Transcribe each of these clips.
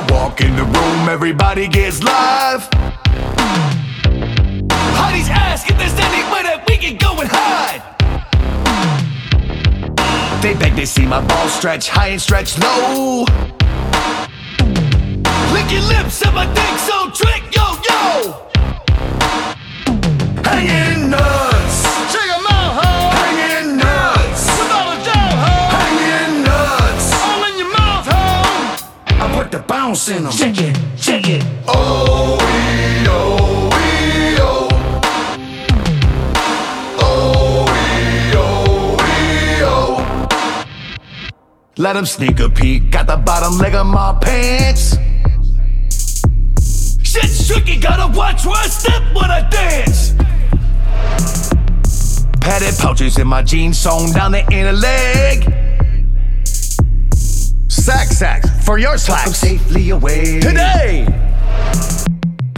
boom, everybody gets live. Hotties ask if there's anywhere that we can go and hide. They beg to see my balls stretch high and stretch low. Lick your lips and my dick so trick, bounce in them. Check it, check it. Oh, we, oh, we, oh. Oh, ee, oh, ee, oh. Let him sneak a peek, got the bottom leg of my pants. Shit's tricky, gotta watch where I step when I dance. Padded pouches in my jeans, sewn down the inner leg. Sack sacks for your slacks. I'm safely away today.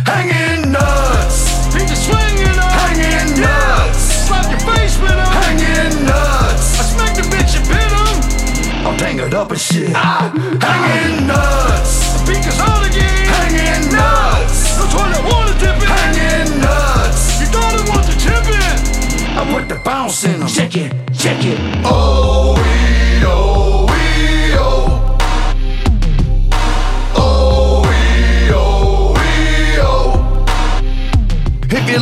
Hanging nuts, Beat the swinging up. hanging nuts, Slap your face with 'em. hanging nuts. I smack the bitch and pin 'em. I'm tangled up and shit. Ah. Hanging nuts, Speakers on again. hanging nuts, No toilet water dipping. hanging nuts. You thought it was a tipping. I put the bounce in them. Check it, check it. Oh,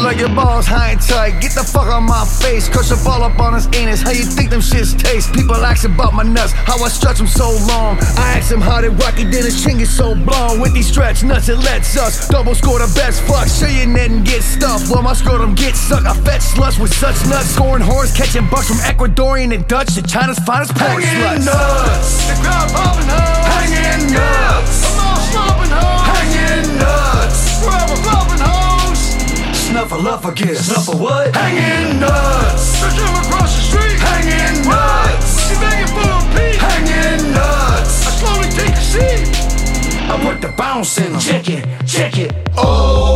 like your balls high and tight, get the fuck out my face. Crush a ball up on his anus. How you think them shits taste? People ask about my nuts, how I stretch them so long. I ask him how they rock it, then his chin gets so blown. With these stretch nuts, it lets us double score the best fuck. Show your net and get stuffed. While my scrotum get sucked, I fetch sluts with such nuts. Scoring horns, catching bucks from Ecuadorian and Dutch to China's finest porn sluts. nuts, love for gifts. Love for what? Hanging nuts. Search him across the street. Hanging nuts. She begging for a piece. Hanging nuts. I slowly take a seat. I put the bounce in them. Check it, check it. Oh.